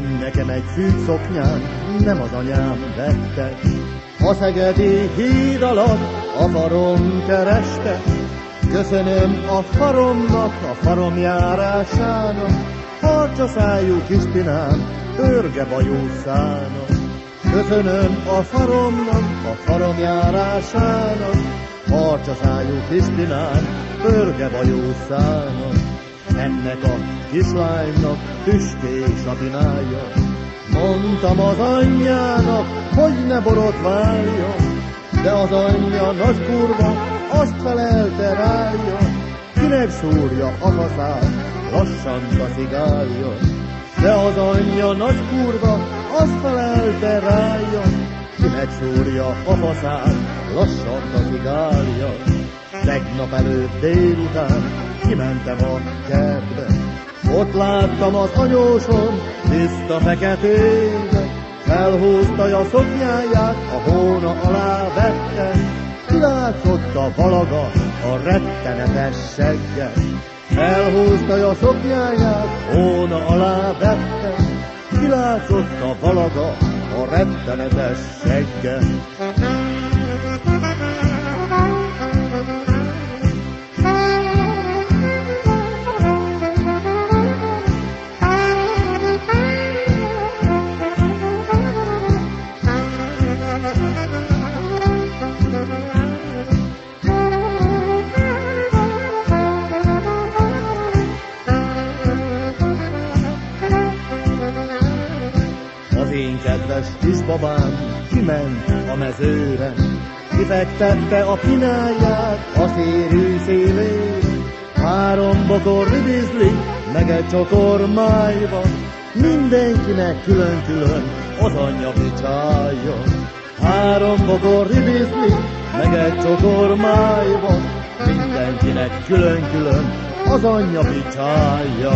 Nekem egy fűt szoknyán nem az anyám vette, a szegedi híd alatt a farom kereste. Köszönöm a faromnak, a farom járásának, harcsa szájú Krisztinám, örge bajószának. Köszönöm a faromnak, a farom járásának, harcsa szájú Krisztinám, örge bajószának. Ennek a kislánynak tüskés a binája, Mondtam az anyjának, hogy ne borotváljon, de az anyja nagy kurva azt felelte rája, kinek szúrja a faszát, lassan kaszigáljon. De az anyja nagy kurva azt felelte rája, kinek szúrja a faszát, lassan kaszigáljon. Tegnap előtt délután kimentem a kertbe, ott láttam az anyósom tiszta feketébe, felhúzta a szoknyáját, a hóna alá vette, kilátszott a valaga a rettenetes seggel. Felhúzta a szoknyáját, hóna alá vette, kilátszott a valaga a rettenetes seggel. Én kedves kisbabám kiment a mezőre, kifektette a pináját a szérű szélén. Három bokor ribizli, meg egy csokor májva, mindenkinek külön-külön az anyja picsája. Három bokor ribizli, meg egy csokor májva, mindenkinek külön-külön az anyja picsája.